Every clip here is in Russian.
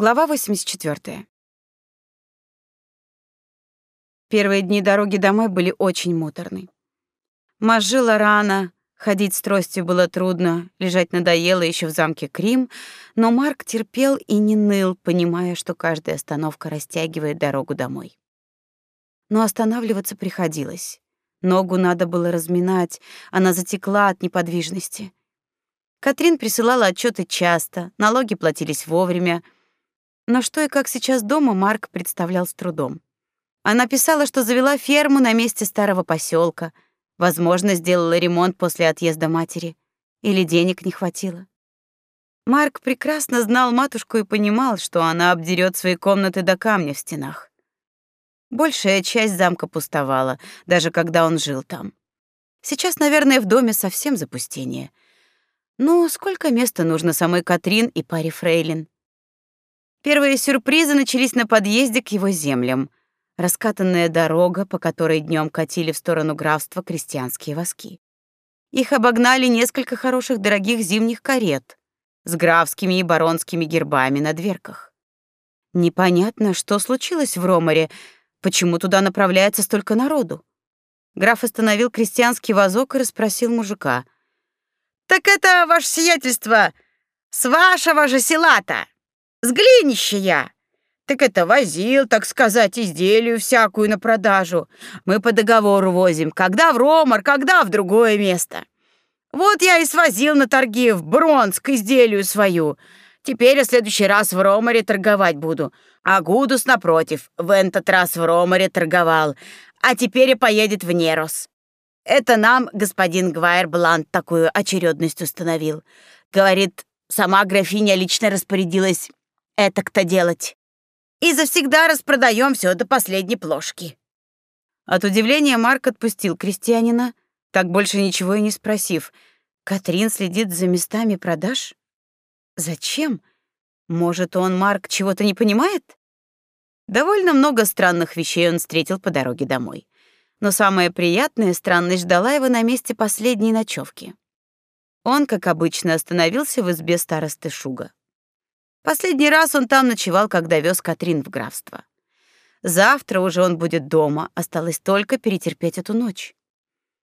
Глава 84. Первые дни дороги домой были очень муторны. Мажила рано, ходить с тростью было трудно, лежать надоело еще в замке Крим, но Марк терпел и не ныл, понимая, что каждая остановка растягивает дорогу домой. Но останавливаться приходилось. Ногу надо было разминать, она затекла от неподвижности. Катрин присылала отчеты часто, налоги платились вовремя, но что и как сейчас дома Марк представлял с трудом. Она писала, что завела ферму на месте старого поселка, возможно, сделала ремонт после отъезда матери, или денег не хватило. Марк прекрасно знал матушку и понимал, что она обдерет свои комнаты до камня в стенах. Большая часть замка пустовала, даже когда он жил там. Сейчас, наверное, в доме совсем запустение. Ну, сколько места нужно самой Катрин и паре фрейлин? Первые сюрпризы начались на подъезде к его землям раскатанная дорога, по которой днем катили в сторону графства крестьянские воски. Их обогнали несколько хороших дорогих зимних карет с графскими и баронскими гербами на дверках. Непонятно, что случилось в Роморе, почему туда направляется столько народу. Граф остановил крестьянский вазок и расспросил мужика. «Так это, ваше сиятельство, с вашего же села-то! С глинища я!» Так это возил, так сказать, изделию всякую на продажу. Мы по договору возим, когда в Ромар, когда в другое место. Вот я и свозил на торги в Бронск изделию свою. Теперь я в следующий раз в Ромаре торговать буду. А Гудус, напротив, в этот раз в Ромаре торговал, а теперь и поедет в Нерос. Это нам господин Гвайер Блант такую очередность установил. Говорит, сама графиня лично распорядилась это кто делать и завсегда распродаем все до последней плошки». От удивления Марк отпустил крестьянина, так больше ничего и не спросив. «Катрин следит за местами продаж? Зачем? Может, он, Марк, чего-то не понимает?» Довольно много странных вещей он встретил по дороге домой. Но самая приятная странность ждала его на месте последней ночевки. Он, как обычно, остановился в избе старосты Шуга. Последний раз он там ночевал, когда вез Катрин в графство. Завтра уже он будет дома, осталось только перетерпеть эту ночь.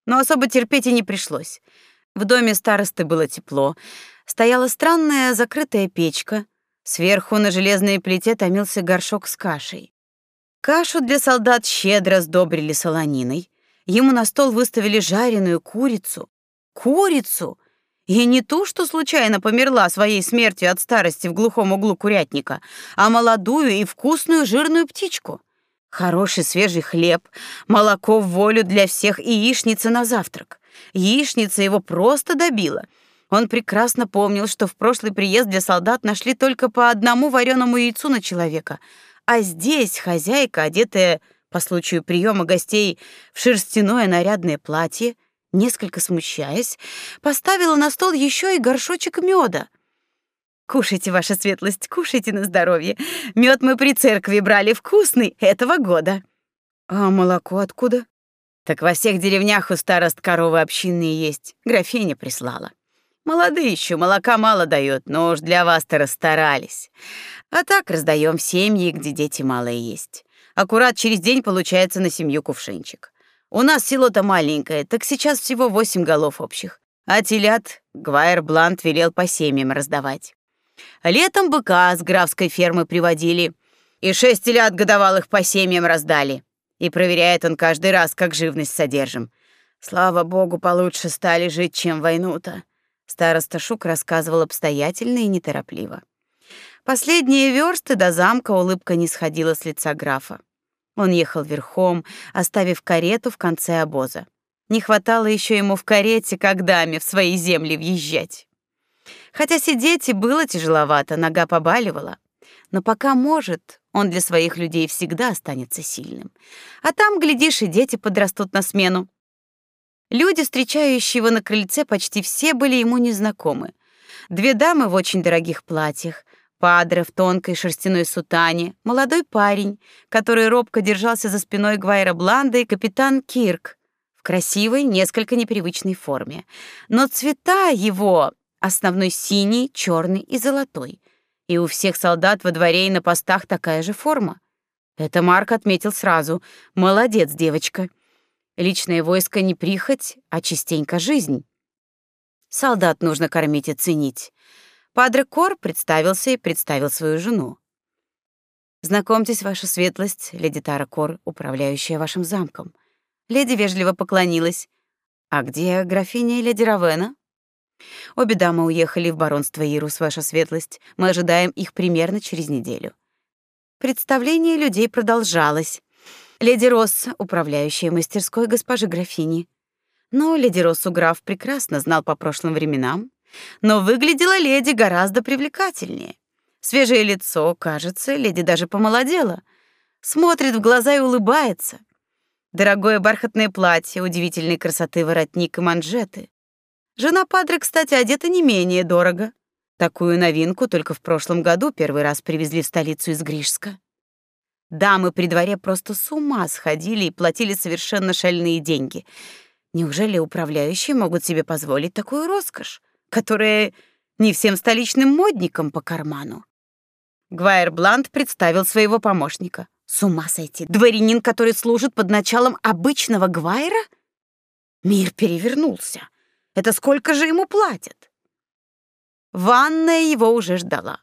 Но особо терпеть и не пришлось. В доме старосты было тепло, стояла странная закрытая печка, сверху на железной плите томился горшок с кашей. Кашу для солдат щедро сдобрили солониной, ему на стол выставили жареную курицу. Курицу! И не ту, что случайно померла своей смертью от старости в глухом углу курятника, а молодую и вкусную жирную птичку. Хороший свежий хлеб, молоко в волю для всех и яичница на завтрак. Яичница его просто добила. Он прекрасно помнил, что в прошлый приезд для солдат нашли только по одному вареному яйцу на человека, а здесь хозяйка, одетая по случаю приема гостей в шерстяное нарядное платье, несколько смущаясь, поставила на стол еще и горшочек меда. Кушайте, ваша светлость, кушайте на здоровье. Мед мы при церкви брали вкусный этого года. А молоко откуда? Так во всех деревнях у старост коровы общинные есть. Графиня прислала. Молодые еще, молока мало дают, но уж для вас-то расстарались. А так раздаем семьи, где дети малые есть. Аккурат через день получается на семью кувшинчик. У нас село-то маленькое, так сейчас всего восемь голов общих. А телят Гвайер Блант велел по семьям раздавать. Летом быка с графской фермы приводили, и шесть телят годовалых по семьям раздали. И проверяет он каждый раз, как живность содержим. Слава богу, получше стали жить, чем войну-то. Староста Шук рассказывал обстоятельно и неторопливо. Последние версты до замка улыбка не сходила с лица графа. Он ехал верхом, оставив карету в конце обоза. Не хватало еще ему в карете, как даме, в свои земли въезжать. Хотя сидеть и было тяжеловато, нога побаливала. Но пока может, он для своих людей всегда останется сильным. А там, глядишь, и дети подрастут на смену. Люди, встречающие его на крыльце, почти все были ему незнакомы. Две дамы в очень дорогих платьях, Падре в тонкой шерстяной сутане, молодой парень, который робко держался за спиной Гвайра Бланда и капитан Кирк в красивой, несколько непривычной форме. Но цвета его основной синий, черный и золотой. И у всех солдат во дворе и на постах такая же форма. Это Марк отметил сразу. Молодец, девочка. Личное войско не прихоть, а частенько жизнь. Солдат нужно кормить и ценить. Падре Кор представился и представил свою жену. Знакомьтесь, ваша светлость, леди Тара Кор, управляющая вашим замком. Леди вежливо поклонилась. А где графиня и леди Равена? Обе дамы уехали в баронство Ирус, ваша светлость. Мы ожидаем их примерно через неделю. Представление людей продолжалось. Леди Росс, управляющая мастерской госпожи графини. Но леди Россу граф прекрасно знал по прошлым временам, но выглядела леди гораздо привлекательнее. Свежее лицо, кажется, леди даже помолодела. Смотрит в глаза и улыбается. Дорогое бархатное платье, удивительной красоты воротник и манжеты. Жена Падре, кстати, одета не менее дорого. Такую новинку только в прошлом году первый раз привезли в столицу из Гришска. Дамы при дворе просто с ума сходили и платили совершенно шальные деньги. Неужели управляющие могут себе позволить такую роскошь, которая не всем столичным модникам по карману? Гвайер Блант представил своего помощника. С ума сойти. Дворянин, который служит под началом обычного Гвайера? Мир перевернулся. Это сколько же ему платят? Ванная его уже ждала.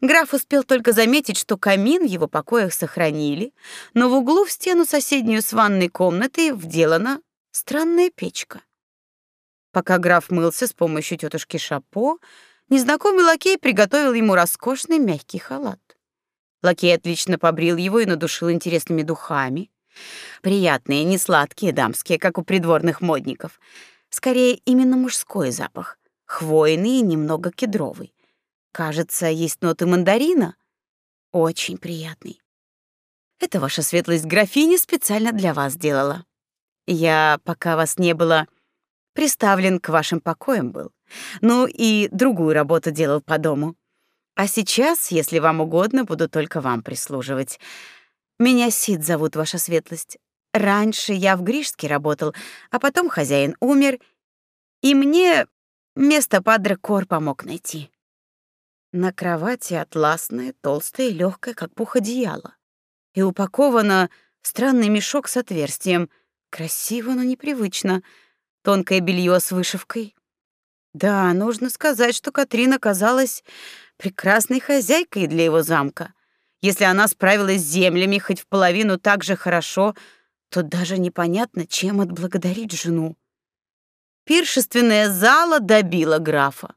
Граф успел только заметить, что камин в его покоях сохранили, но в углу в стену соседнюю с ванной комнатой вделана странная печка. Пока граф мылся с помощью тетушки Шапо, незнакомый лакей приготовил ему роскошный мягкий халат. Лакей отлично побрил его и надушил интересными духами. Приятные, не сладкие дамские, как у придворных модников. Скорее, именно мужской запах, хвойный и немного кедровый. Кажется, есть ноты мандарина. Очень приятный. Это ваша светлость графиня специально для вас сделала. Я, пока вас не было, приставлен к вашим покоям был. Ну и другую работу делал по дому. А сейчас, если вам угодно, буду только вам прислуживать. Меня Сид зовут, ваша светлость. Раньше я в Гришске работал, а потом хозяин умер, и мне место Падре Кор помог найти. На кровати атласное, толстое и легкое, как пух одеяло. И упаковано в странный мешок с отверстием. Красиво, но непривычно. Тонкое белье с вышивкой. Да, нужно сказать, что Катрина казалась прекрасной хозяйкой для его замка. Если она справилась с землями хоть в половину так же хорошо, то даже непонятно, чем отблагодарить жену. Пиршественная зала добила графа.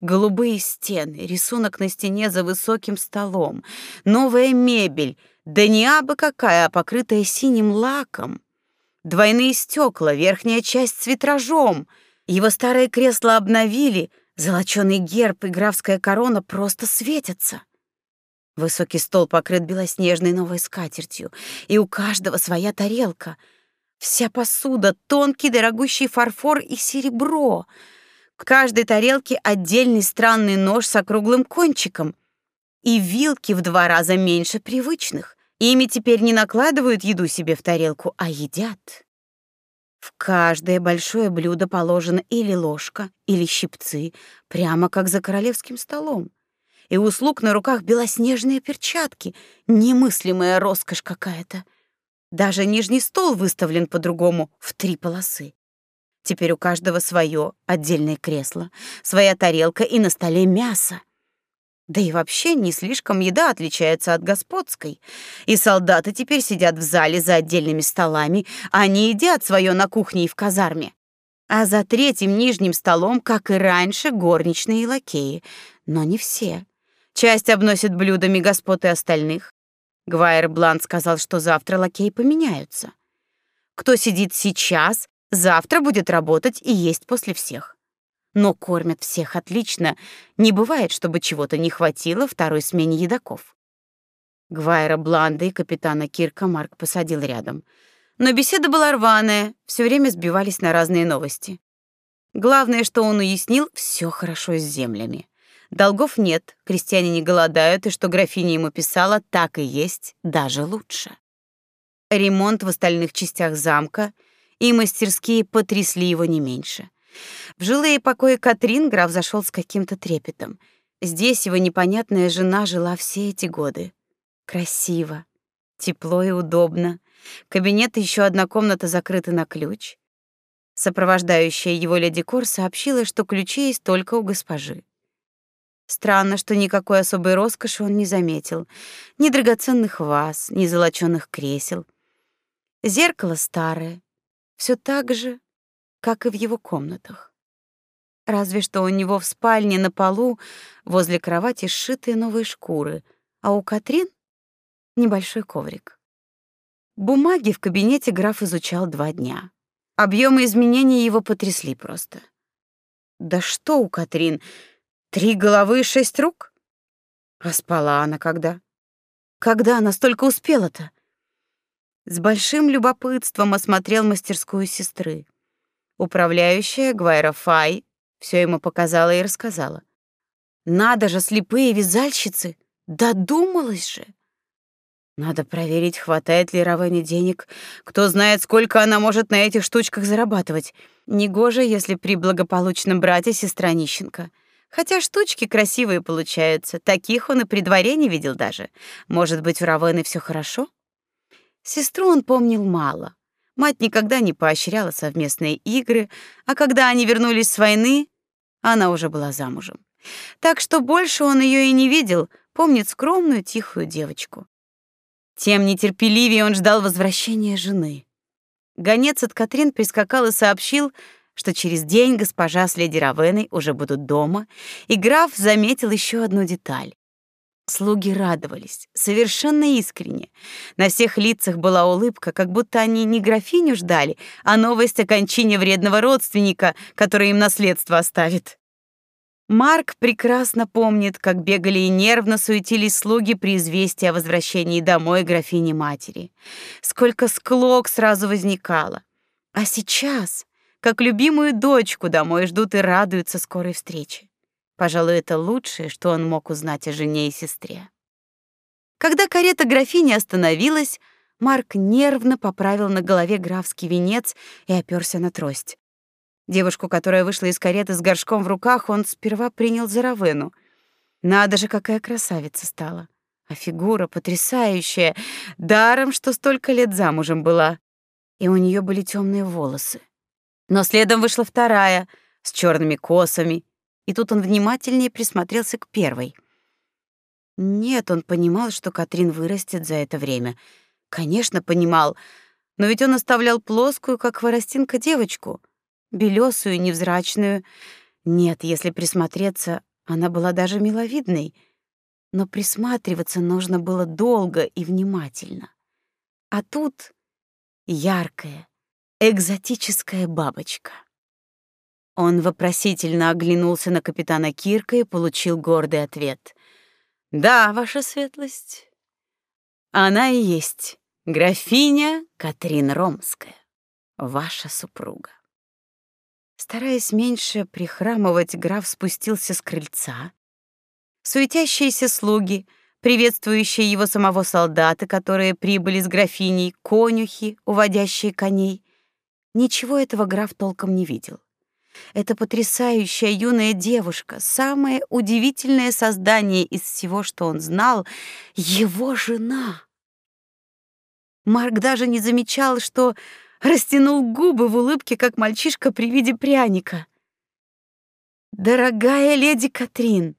Голубые стены, рисунок на стене за высоким столом, новая мебель, да не абы какая, а покрытая синим лаком. Двойные стекла, верхняя часть с витражом. Его старое кресло обновили, золоченый герб и графская корона просто светятся. Высокий стол покрыт белоснежной новой скатертью, и у каждого своя тарелка. Вся посуда — тонкий дорогущий фарфор и серебро — к каждой тарелке отдельный странный нож с округлым кончиком и вилки в два раза меньше привычных. Ими теперь не накладывают еду себе в тарелку, а едят. В каждое большое блюдо положена или ложка, или щипцы, прямо как за королевским столом. И у слуг на руках белоснежные перчатки, немыслимая роскошь какая-то. Даже нижний стол выставлен по-другому, в три полосы. Теперь у каждого свое отдельное кресло, своя тарелка и на столе мясо. Да и вообще не слишком еда отличается от господской. И солдаты теперь сидят в зале за отдельными столами, а не едят свое на кухне и в казарме. А за третьим нижним столом, как и раньше, горничные и лакеи. Но не все. Часть обносит блюдами господ и остальных. Гвайер Блан сказал, что завтра лакеи поменяются. Кто сидит сейчас, Завтра будет работать и есть после всех. Но кормят всех отлично. Не бывает, чтобы чего-то не хватило второй смене едоков. Гвайра Бланда и капитана Кирка Марк посадил рядом. Но беседа была рваная, все время сбивались на разные новости. Главное, что он уяснил, все хорошо с землями. Долгов нет, крестьяне не голодают, и что графиня ему писала, так и есть, даже лучше. Ремонт в остальных частях замка — и мастерские потрясли его не меньше. В жилые покои Катрин граф зашел с каким-то трепетом. Здесь его непонятная жена жила все эти годы. Красиво, тепло и удобно. Кабинет и еще одна комната закрыты на ключ. Сопровождающая его леди Кор сообщила, что ключи есть только у госпожи. Странно, что никакой особой роскоши он не заметил. Ни драгоценных ваз, ни золочёных кресел. Зеркало старое, все так же, как и в его комнатах. Разве что у него в спальне на полу возле кровати сшитые новые шкуры, а у Катрин — небольшой коврик. Бумаги в кабинете граф изучал два дня. Объемы изменений его потрясли просто. Да что у Катрин? Три головы и шесть рук? А спала она когда? Когда она столько успела-то? С большим любопытством осмотрел мастерскую сестры. Управляющая Гвайра Фай все ему показала и рассказала. Надо же, слепые вязальщицы, додумалась же. Надо проверить, хватает ли Равене денег. Кто знает, сколько она может на этих штучках зарабатывать. Негоже, если при благополучном брате сестра нищенка. Хотя штучки красивые получаются, таких он и при дворе не видел даже. Может быть, у Равены все хорошо? Сестру он помнил мало. Мать никогда не поощряла совместные игры, а когда они вернулись с войны, она уже была замужем. Так что больше он ее и не видел, помнит скромную, тихую девочку. Тем нетерпеливее он ждал возвращения жены. Гонец от Катрин прискакал и сообщил, что через день госпожа с леди Равеной уже будут дома, и граф заметил еще одну деталь. Слуги радовались, совершенно искренне. На всех лицах была улыбка, как будто они не графиню ждали, а новость о кончине вредного родственника, который им наследство оставит. Марк прекрасно помнит, как бегали и нервно суетились слуги при известии о возвращении домой графини-матери. Сколько склок сразу возникало. А сейчас как любимую дочку домой ждут и радуются скорой встрече. Пожалуй, это лучшее, что он мог узнать о жене и сестре. Когда карета графини остановилась, Марк нервно поправил на голове графский венец и оперся на трость. Девушку, которая вышла из кареты с горшком в руках, он сперва принял за Равену. Надо же, какая красавица стала. А фигура потрясающая, даром, что столько лет замужем была. И у нее были темные волосы. Но следом вышла вторая, с черными косами, и тут он внимательнее присмотрелся к первой. Нет, он понимал, что Катрин вырастет за это время. Конечно, понимал, но ведь он оставлял плоскую, как хворостинка, девочку, белесую, невзрачную. Нет, если присмотреться, она была даже миловидной, но присматриваться нужно было долго и внимательно. А тут яркая, экзотическая бабочка. Он вопросительно оглянулся на капитана Кирка и получил гордый ответ. Да, ваша светлость. Она и есть графиня Катрин Ромская, ваша супруга. Стараясь меньше прихрамывать, граф спустился с крыльца. Суетящиеся слуги, приветствующие его самого солдаты, которые прибыли с графиней, конюхи, уводящие коней, Ничего этого граф толком не видел. Это потрясающая юная девушка, самое удивительное создание из всего, что он знал, его жена. Марк даже не замечал, что растянул губы в улыбке, как мальчишка при виде пряника. Дорогая леди Катрин,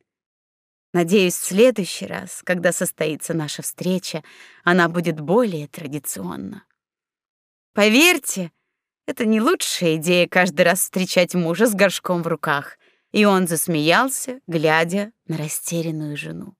надеюсь, в следующий раз, когда состоится наша встреча, она будет более традиционна. Поверьте, это не лучшая идея каждый раз встречать мужа с горшком в руках. И он засмеялся, глядя на растерянную жену.